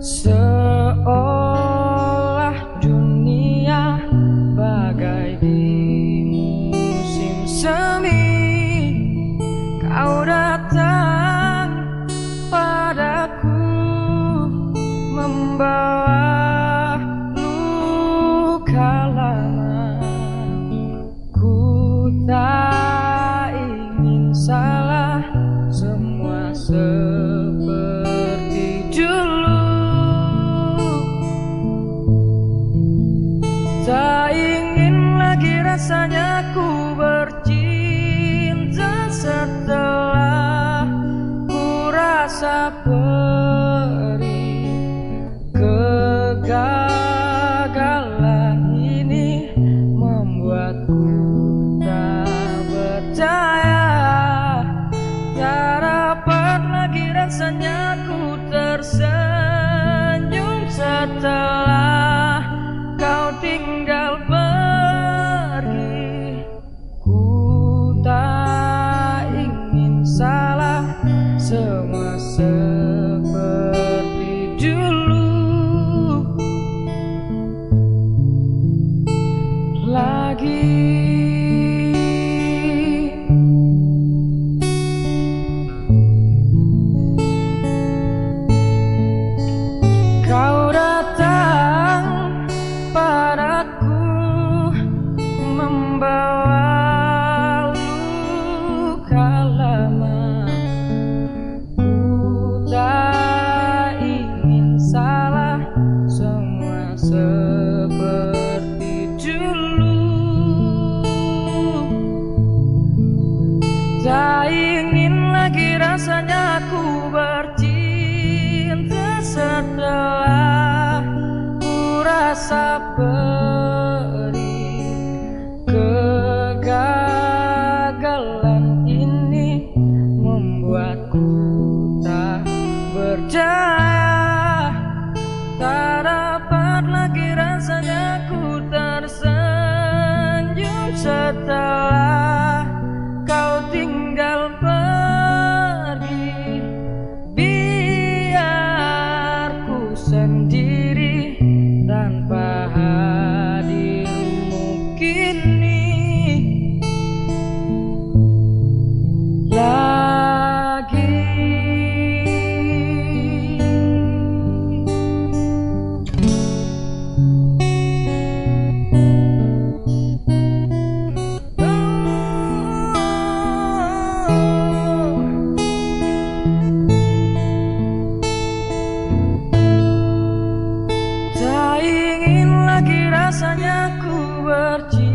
seolah dunia bagai di musim semi. Kau datang padaku membawa biasanya ku bercinta setelah ku rasa seperti dulu. Tak ingin lagi rasanya aku bercinta setelah ku rasa beri kegagalan ini membuatku tak berjalan setelah rasanya ku bercinta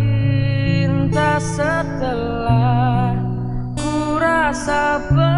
setelah ku rasa ber